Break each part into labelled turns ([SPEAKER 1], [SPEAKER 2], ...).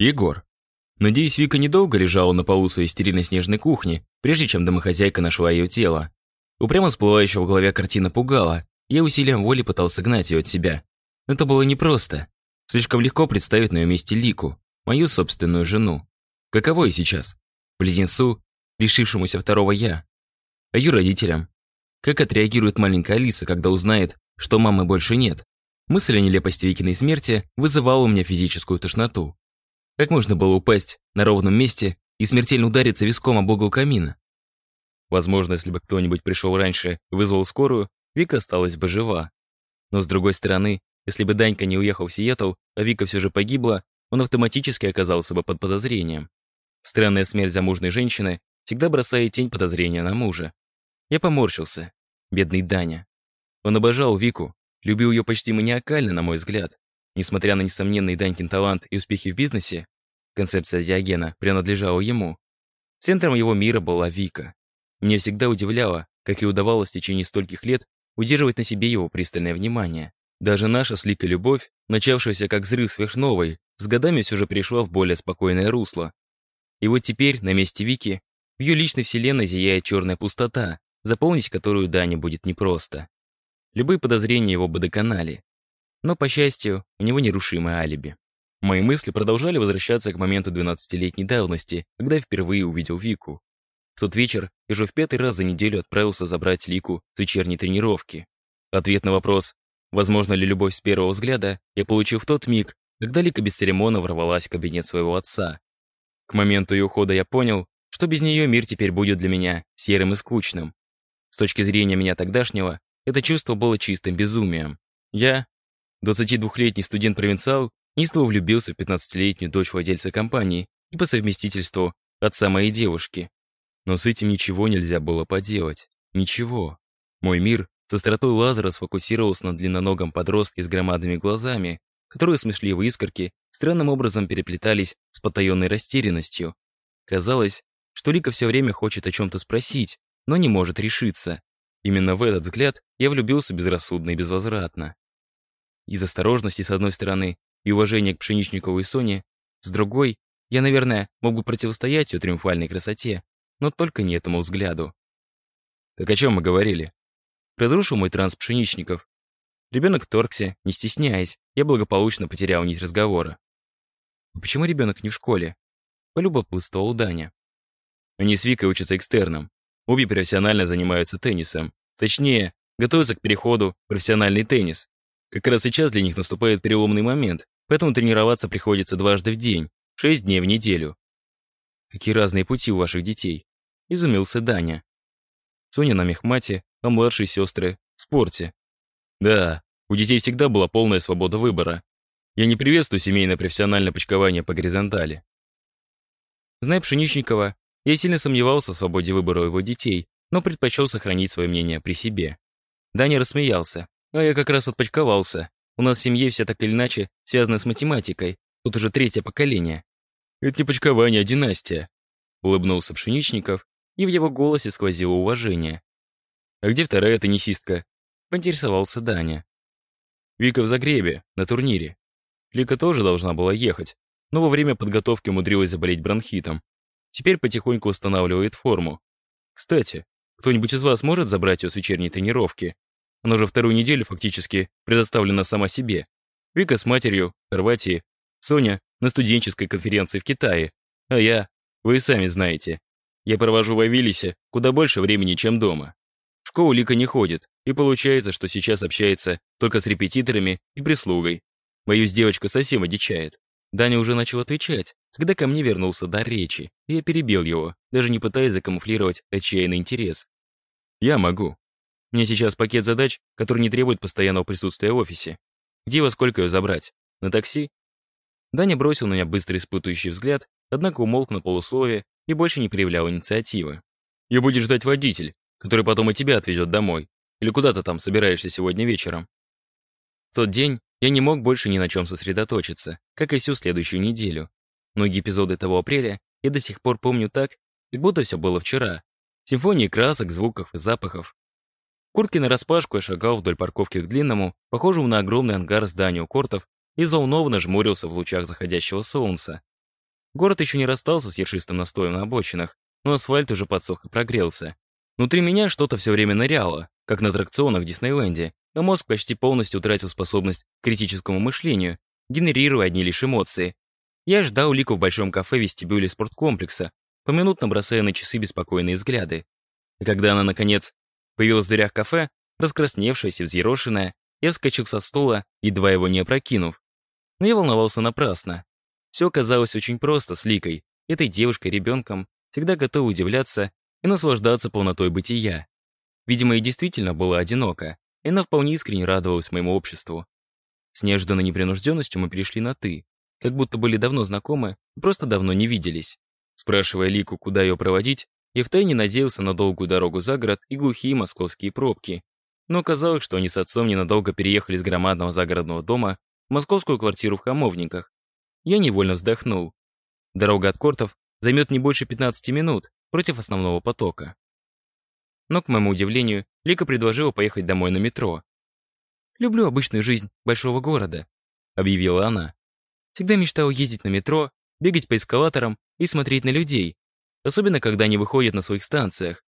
[SPEAKER 1] Егор. Надеюсь, Вика недолго лежала на полу своей стерильно-снежной кухни, прежде чем домохозяйка нашла ее тело. Упрямо всплывающая в голове картина пугала, я усилием воли пытался гнать ее от себя. Это было непросто. Слишком легко представить на ее месте Лику, мою собственную жену. Каково и сейчас? Близнецу, лишившемуся второго «я». А ее родителям? Как отреагирует маленькая Алиса, когда узнает, что мамы больше нет? Мысль о нелепости Викиной смерти вызывала у меня физическую тошноту. Как можно было упасть на ровном месте и смертельно удариться виском об угол камина? Возможно, если бы кто-нибудь пришел раньше и вызвал скорую, Вика осталась бы жива. Но с другой стороны, если бы Данька не уехал в Сиэтл, а Вика все же погибла, он автоматически оказался бы под подозрением. Странная смерть замужной женщины всегда бросает тень подозрения на мужа. Я поморщился. Бедный Даня. Он обожал Вику, любил ее почти маниакально, на мой взгляд. Несмотря на несомненный Данькин талант и успехи в бизнесе, концепция Диогена принадлежала ему. Центром его мира была Вика. Мне всегда удивляло, как и удавалось в течение стольких лет удерживать на себе его пристальное внимание. Даже наша с Ликой любовь, начавшаяся как взрыв сверхновой, с годами все же перешла в более спокойное русло. И вот теперь, на месте Вики, в ее личной вселенной зияет черная пустота, заполнить которую Дане будет непросто. Любые подозрения его бы доконали. Но, по счастью, у него нерушимое алиби. Мои мысли продолжали возвращаться к моменту 12-летней давности, когда я впервые увидел Вику. В тот вечер я же в пятый раз за неделю отправился забрать Лику с вечерней тренировки. Ответ на вопрос, возможно ли любовь с первого взгляда, я получил в тот миг, когда Лика без церемона ворвалась в кабинет своего отца. К моменту ее ухода я понял, что без нее мир теперь будет для меня серым и скучным. С точки зрения меня тогдашнего, это чувство было чистым безумием. Я, 22-летний студент-провинциал, неистово влюбился в 15-летнюю дочь владельца компании и по совместительству отца моей девушки. Но с этим ничего нельзя было поделать. Ничего. Мой мир со сторотой лазера сфокусировался на длинноногом подростке с громадными глазами, которые смешливые искорки странным образом переплетались с потаенной растерянностью. Казалось, что Лика все время хочет о чем-то спросить, но не может решиться. Именно в этот взгляд я влюбился безрассудно и безвозвратно. Из осторожности, с одной стороны, и уважения к Пшеничникову и Соне, с другой, я, наверное, мог бы противостоять ее триумфальной красоте, но только не этому взгляду. Так о чем мы говорили? Разрушил мой транс Пшеничников. Ребенок торгся, не стесняясь, я благополучно потерял нить разговора. «А почему ребенок не в школе? Полюбопытствовал Даня. Они с Викой учатся экстерном. Обе профессионально занимаются теннисом. Точнее, готовятся к переходу в профессиональный теннис. Как раз сейчас для них наступает переломный момент, поэтому тренироваться приходится дважды в день, шесть дней в неделю. Какие разные пути у ваших детей? Изумился Даня. Соня на мехмате, а младшие сестры в спорте. Да, у детей всегда была полная свобода выбора. Я не приветствую семейное профессиональное почкование по горизонтали. Зная Пшеничникова, я сильно сомневался в свободе выбора его детей, но предпочел сохранить свое мнение при себе. Даня рассмеялся, а я как раз отпочковался. У нас в семье все так или иначе связано с математикой, тут уже третье поколение. Это не почкование, а династия. Улыбнулся Пшеничников, и в его голосе сквозило уважение. А где вторая теннисистка? Поинтересовался Даня. Вика в Загребе, на турнире. Лика тоже должна была ехать, но во время подготовки умудрилась заболеть бронхитом. Теперь потихоньку устанавливает форму. Кстати, кто-нибудь из вас может забрать ее с вечерней тренировки? Она уже вторую неделю фактически предоставлена сама себе. Вика с матерью, в Хорватии, Соня на студенческой конференции в Китае, а я, вы сами знаете, я провожу в Авилисе куда больше времени, чем дома. В школу Лика не ходит, и получается, что сейчас общается только с репетиторами и прислугой. Боюсь, девочка совсем одичает. Даня уже начал отвечать, когда ко мне вернулся дар речи, и я перебил его, даже не пытаясь закамуфлировать отчаянный интерес. Я могу. Мне сейчас пакет задач, который не требует постоянного присутствия в офисе. Где во сколько ее забрать? На такси? Даня бросил на меня быстрый испытывающий взгляд, однако умолк на полусловие и больше не проявлял инициативы. «Ее будет ждать водитель, который потом и тебя отвезет домой. Или куда ты там собираешься сегодня вечером?» В тот день я не мог больше ни на чем сосредоточиться, как и всю следующую неделю. Многие эпизоды того апреля я до сих пор помню так, как будто все было вчера. Симфонии красок, звуков и запахов. Куртки нараспашку я шагал вдоль парковки к длинному, похожему на огромный ангар здания у кортов, и заунованно жмурился в лучах заходящего солнца. Город еще не расстался с ершистым настоем на обочинах, но асфальт уже подсох и прогрелся. Внутри меня что-то все время ныряло, как на аттракционах в Диснейленде, а мозг почти полностью утратил способность к критическому мышлению, генерируя одни лишь эмоции. Я ждал Лику в большом кафе вестибюле спорткомплекса, поминутно бросая на часы беспокойные взгляды. И когда она, наконец, появилась в дверях кафе, раскрасневшаяся, взъерошенная, я вскочил со стула, едва его не опрокинув. Но я волновался напрасно. Все оказалось очень просто с Ликой, этой девушкой-ребенком, всегда готовой удивляться и наслаждаться полнотой бытия. Видимо, и действительно была одинока, и она вполне искренне радовалась моему обществу. С неожиданной непринужденностью мы перешли на «ты», как будто были давно знакомы, просто давно не виделись. Спрашивая Лику, куда ее проводить, я втайне надеялся на долгую дорогу за город и глухие московские пробки. Но оказалось, что они с отцом ненадолго переехали с громадного загородного дома в московскую квартиру в Хамовниках. Я невольно вздохнул. Дорога от Кортов займет не больше 15 минут против основного потока. Но, к моему удивлению, Лика предложила поехать домой на метро. «Люблю обычную жизнь большого города», — объявила она. «Всегда мечтала ездить на метро, бегать по эскалаторам и смотреть на людей, особенно когда они выходят на своих станциях.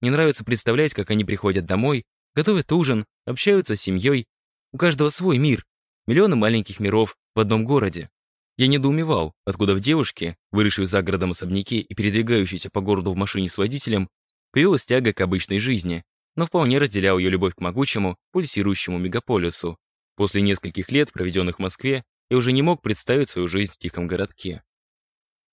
[SPEAKER 1] Мне нравится представлять, как они приходят домой, готовят ужин, общаются с семьей. У каждого свой мир, миллионы маленьких миров в одном городе. Я недоумевал, откуда в девушке, выросшей за городом особняке и передвигающейся по городу в машине с водителем, появилась тяга к обычной жизни, но вполне разделял ее любовь к могучему, пульсирующему мегаполису. После нескольких лет, проведенных в Москве, я уже не мог представить свою жизнь в тихом городке.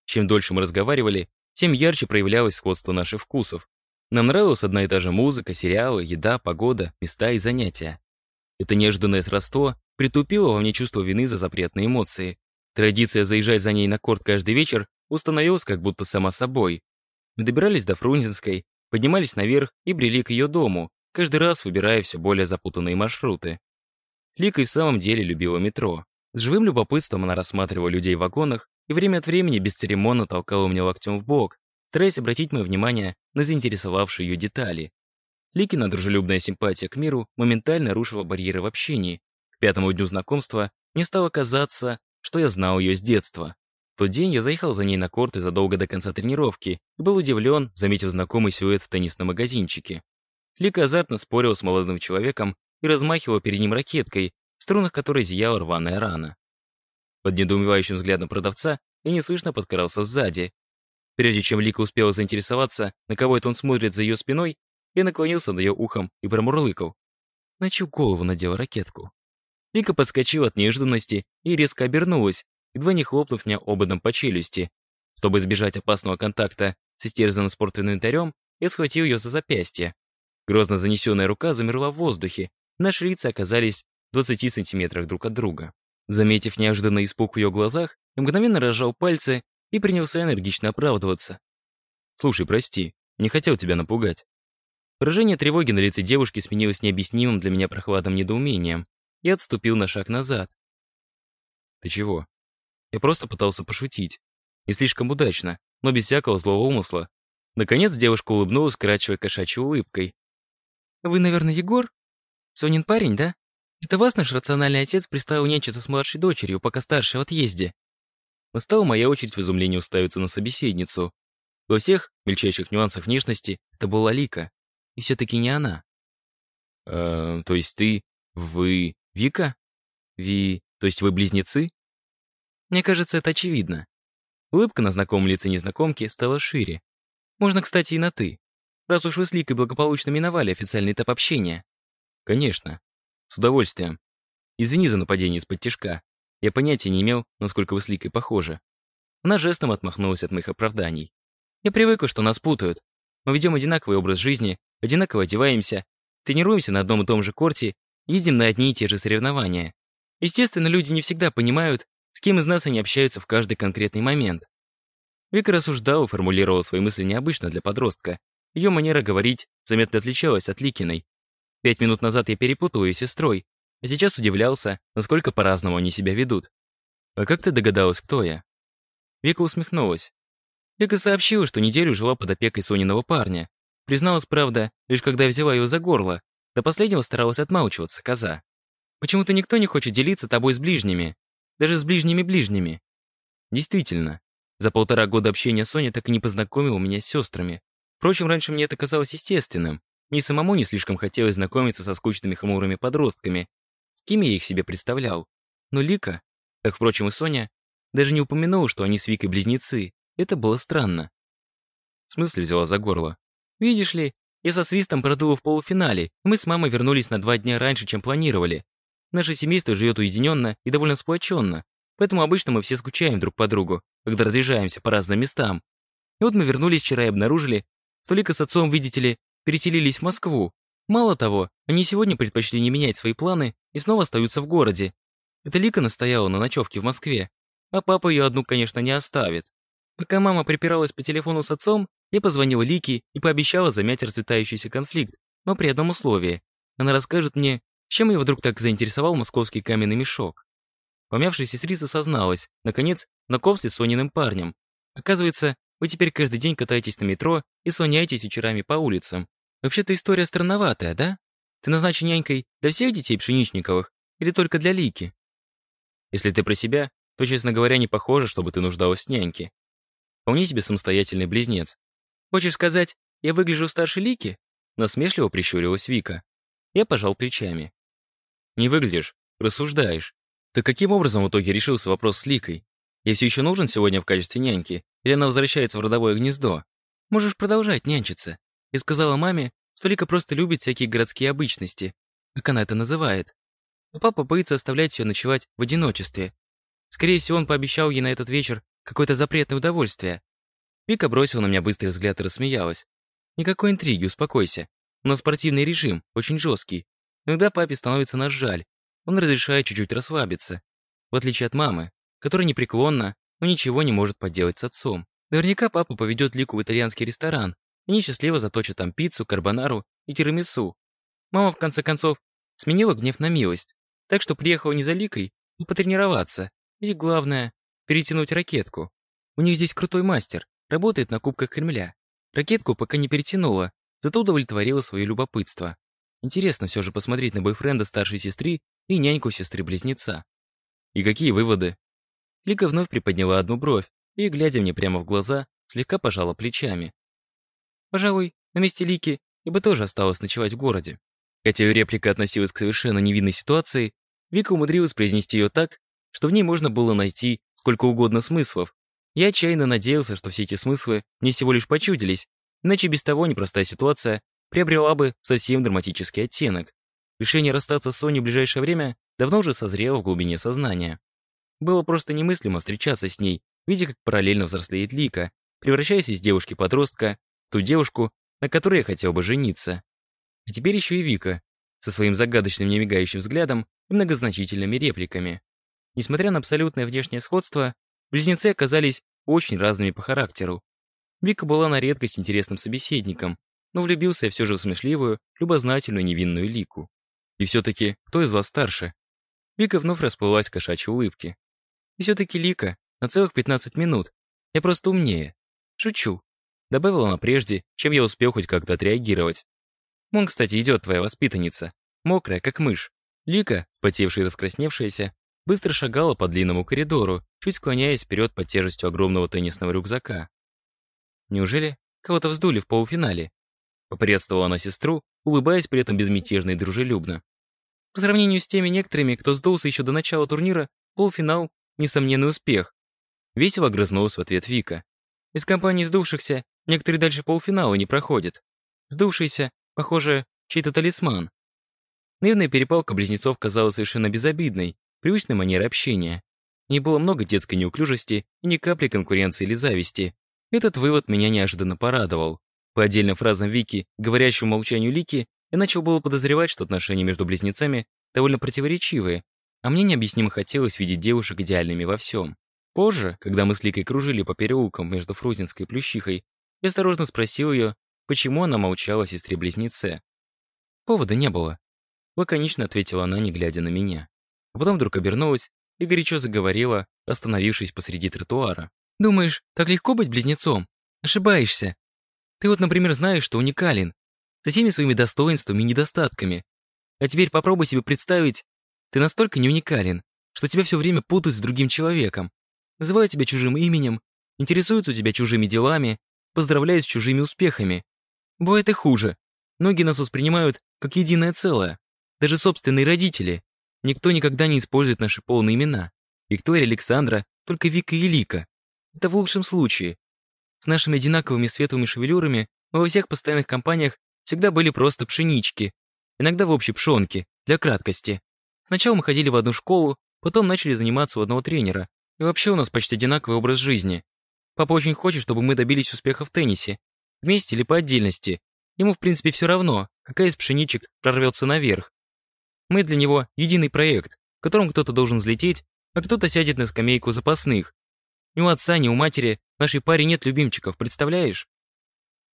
[SPEAKER 1] Чем дольше мы разговаривали, тем ярче проявлялось сходство наших вкусов. Нам нравилась одна и та же музыка, сериалы, еда, погода, места и занятия. Это неожиданное сродство притупило во мне чувство вины за запретные эмоции. Традиция заезжать за ней на корт каждый вечер установилась как будто сама собой. Мы добирались до Фрунзенской, поднимались наверх и брели к ее дому, каждый раз выбирая все более запутанные маршруты. Лика и в самом деле любила метро. С живым любопытством она рассматривала людей в вагонах и время от времени бесцеремонно толкала меня локтем в бок, стараясь обратить мое внимание на заинтересовавшие ее детали. Ликина дружелюбная симпатия к миру моментально рушила барьеры в общении. К пятому дню знакомства мне стало казаться, что я знал ее с детства. В тот день я заехал за ней на корты задолго до конца тренировки и был удивлен, заметив знакомый силуэт в теннисном магазинчике. Лика азартно спорила с молодым человеком и размахивала перед ним ракеткой, в струнах которой зияла рваная рана. Под недоумевающим взглядом продавца я неслышно подкрался сзади. Прежде чем Лика успела заинтересоваться, на кого это он смотрит за ее спиной, я наклонился над ее ухом и промурлыкал. На чью голову надел ракетку? Лика подскочила от неожиданности и резко обернулась, едва не хлопнув меня ободом по челюсти. Чтобы избежать опасного контакта с истерзанным спортинвентарем, я схватил ее за запястье. Грозно занесенная рука замерла в воздухе, наши лица оказались в 20 сантиметрах друг от друга. Заметив неожиданный испуг в ее глазах, мгновенно разжал пальцы и принялся энергично оправдываться. «Слушай, прости, не хотел тебя напугать». Выражение тревоги на лице девушки сменилось необъяснимым для меня прохладным недоумением. Я отступил на шаг назад. «Ты чего?» Я просто пытался пошутить. Не слишком удачно, но без всякого злого умысла. Наконец девушка улыбнулась, крачивая кошачьей улыбкой. «Вы, наверное, Егор? Сонин парень, да?» Это вас наш рациональный отец приставил нянчиться с младшей дочерью, пока старшая в отъезде. Настала моя очередь в изумлении уставиться на собеседницу. Во всех мельчайших нюансах внешности это была Лика. И все-таки не она. Э, то есть ты, вы, Вика? Ви, то есть вы близнецы? Мне кажется, это очевидно. Улыбка на знакомом лице незнакомки стала шире. Можно, кстати, и на «ты». Раз уж вы с Ликой благополучно миновали официальный этап общения. Конечно. С удовольствием. Извини за нападение из-под тишка. Я понятия не имел, насколько вы с Ликой похожи. Она жестом отмахнулась от моих оправданий. Я привыкла, что нас путают. Мы ведем одинаковый образ жизни, одинаково одеваемся, тренируемся на одном и том же корте, едем на одни и те же соревнования. Естественно, люди не всегда понимают, с кем из нас они общаются в каждый конкретный момент. Вика рассуждала формулировала свои мысли необычно для подростка. Ее манера говорить заметно отличалась от Ликиной, Пять минут назад я перепутал ее сестрой, а сейчас удивлялся, насколько по-разному они себя ведут. «А как ты догадалась, кто я?» Вика усмехнулась. Вика сообщила, что неделю жила под опекой Сониного парня. Призналась, правда, лишь когда я взяла ее за горло. До последнего старалась отмалчиваться, коза. Почему-то никто не хочет делиться тобой с ближними. Даже с ближними-ближними. Действительно. За полтора года общения Соня так и не познакомила меня с сестрами. Впрочем, раньше мне это казалось естественным. Мне самому не слишком хотелось знакомиться со скучными хмурыми подростками. Кем я их себе представлял? Но Лика, как, впрочем, и Соня, даже не упомянула, что они с Викой близнецы. Это было странно. В смысле взяла за горло? Видишь ли, я со свистом продула в полуфинале. Мы с мамой вернулись на два дня раньше, чем планировали. Наше семейство живет уединенно и довольно сплоченно, поэтому обычно мы все скучаем друг по другу, когда разъезжаемся по разным местам. И вот мы вернулись вчера и обнаружили, что Лика с отцом, видите ли, переселились в Москву. Мало того, они сегодня предпочли не менять свои планы и снова остаются в городе. Это Лика настояла на ночевке в Москве, а папа ее одну, конечно, не оставит. Пока мама припиралась по телефону с отцом, я позвонила Лике и пообещала замять расцветающийся конфликт, но при одном условии. Она расскажет мне, чем я вдруг так заинтересовал московский каменный мешок. Помявшая сестрица созналась, наконец, знакомстве с Сониным парнем. Оказывается, вы теперь каждый день катаетесь на метро и слоняетесь вечерами по улицам. Вообще-то история странноватая, да? Ты назначен нянькой для всех детей Пшеничниковых или только для Лики? Если ты про себя, то, честно говоря, не похоже, чтобы ты нуждалась в няньке. Вполне себе самостоятельный близнец. Хочешь сказать, я выгляжу старше Лики? Насмешливо прищурилась Вика. Я пожал плечами. Не выглядишь, рассуждаешь. Ты каким образом в итоге решился вопрос с Ликой? Я все еще нужен сегодня в качестве няньки? Или она возвращается в родовое гнездо? Можешь продолжать нянчиться. Я сказала маме, что Лика просто любит всякие городские обычности, как она это называет. Но папа боится оставлять ее ночевать в одиночестве. Скорее всего, он пообещал ей на этот вечер какое-то запретное удовольствие. Вика бросила на меня быстрый взгляд и рассмеялась. Никакой интриги, успокойся. У нас спортивный режим, очень жесткий. Иногда папе становится нас жаль. Он разрешает чуть-чуть расслабиться. В отличие от мамы, которая непреклонна, но ничего не может поделать с отцом. Наверняка папа поведет Лику в итальянский ресторан, и счастливо заточат там пиццу, карбонару и тирамису. Мама, в конце концов, сменила гнев на милость, так что приехала не за Ликой, а потренироваться. И главное, перетянуть ракетку. У них здесь крутой мастер, работает на Кубках Кремля. Ракетку пока не перетянула, зато удовлетворила свое любопытство. Интересно все же посмотреть на бойфренда старшей сестры и няньку сестры-близнеца. И какие выводы? Лика вновь приподняла одну бровь и, глядя мне прямо в глаза, слегка пожала плечами. Пожалуй, на месте Лики я бы тоже осталась ночевать в городе. Хотя ее реплика относилась к совершенно невинной ситуации, Вика умудрилась произнести ее так, что в ней можно было найти сколько угодно смыслов. Я отчаянно надеялся, что все эти смыслы мне всего лишь почудились, иначе без того непростая ситуация приобрела бы совсем драматический оттенок. Решение расстаться с Соней в ближайшее время давно уже созрело в глубине сознания. Было просто немыслимо встречаться с ней, видя, как параллельно взрослеет Лика, превращаясь из девушки-подростка в ту девушку, на которой я хотел бы жениться. А теперь еще и Вика, со своим загадочным немигающим взглядом и многозначительными репликами. Несмотря на абсолютное внешнее сходство, близнецы оказались очень разными по характеру. Вика была на редкость интересным собеседником, но влюбился я все же в смешливую, любознательную невинную Лику. И все-таки, кто из вас старше? Вика вновь расплылась в кошачьей улыбке. И все-таки Лика, на целых 15 минут. Я просто умнее. Шучу. Добавила она прежде, чем я успел хоть как-то отреагировать. Вон, кстати, идет твоя воспитанница. Мокрая, как мышь. Лика, спотевшая и раскрасневшаяся, быстро шагала по длинному коридору, чуть склоняясь вперед под тяжестью огромного теннисного рюкзака. Неужели кого-то вздули в полуфинале? Поприветствовала она сестру, улыбаясь при этом безмятежно и дружелюбно. По сравнению с теми некоторыми, кто сдулся еще до начала турнира, полуфинал — несомненный успех. Весело огрызнулась в ответ Вика. Из компании сдувшихся некоторые дальше полуфинала не проходят. Сдувшийся, похоже, чей-то талисман. Наивная перепалка близнецов казалась совершенно безобидной, привычной манерой общения. Не было много детской неуклюжести и ни капли конкуренции или зависти. Этот вывод меня неожиданно порадовал. По отдельным фразам Вики, говорящему молчанию Лики, я начал было подозревать, что отношения между близнецами довольно противоречивые, а мне необъяснимо хотелось видеть девушек идеальными во всем. Позже, когда мы с Ликой кружили по переулкам между Фрузинской и Плющихой, я осторожно спросил ее, почему она молчала о сестре-близнеце. Повода не было. Лаконично ответила она, не глядя на меня. А потом вдруг обернулась и горячо заговорила, остановившись посреди тротуара. «Думаешь, так легко быть близнецом? Ошибаешься. Ты вот, например, знаешь, что уникален, со всеми своими достоинствами и недостатками. А теперь попробуй себе представить, ты настолько не уникален, что тебя все время путают с другим человеком, называют тебя чужим именем, интересуются у тебя чужими делами, поздравляют с чужими успехами. Бывает и хуже. Многие нас воспринимают как единое целое. Даже собственные родители. Никто никогда не использует наши полные имена. Виктория, Александра, только Вика и Лика. Это в лучшем случае. С нашими одинаковыми светлыми шевелюрами мы во всех постоянных компаниях всегда были просто пшенички. Иногда в общей пшонке, для краткости. Сначала мы ходили в одну школу, потом начали заниматься у одного тренера. И вообще у нас почти одинаковый образ жизни. Папа очень хочет, чтобы мы добились успеха в теннисе. Вместе или по отдельности. Ему, в принципе, все равно, какая из пшеничек прорвется наверх. Мы для него единый проект, в котором кто-то должен взлететь, а кто-то сядет на скамейку запасных. Ни у отца, ни у матери нашей паре нет любимчиков, представляешь?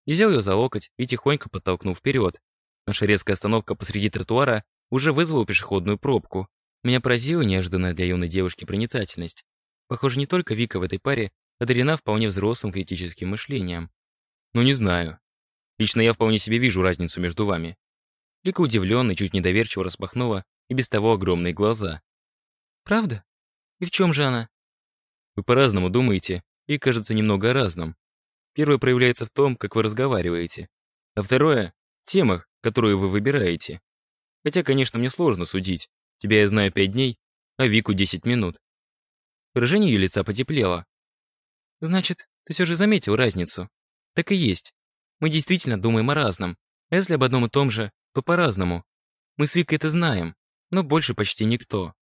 [SPEAKER 1] Я взял ее за локоть и тихонько подтолкнул вперед. Наша резкая остановка посреди тротуара уже вызвала пешеходную пробку. Меня поразила неожиданная для юной девушки проницательность. Похоже, не только Вика в этой паре одарена вполне взрослым критическим мышлением. Ну, не знаю. Лично я вполне себе вижу разницу между вами. Вика удивленно, чуть недоверчиво распахнула и без того огромные глаза. «Правда? И в чем же она?» Вы по-разному думаете и, кажется, немного о разном. Первое проявляется в том, как вы разговариваете. А второе — в темах, которые вы выбираете. Хотя, конечно, мне сложно судить. Тебя я знаю пять дней, а Вику десять минут. Выражение ее лица потеплело. Значит, ты все же заметил разницу. Так и есть. Мы действительно думаем о разном. А если об одном и том же, то по-разному. Мы с Викой это знаем, но больше почти никто.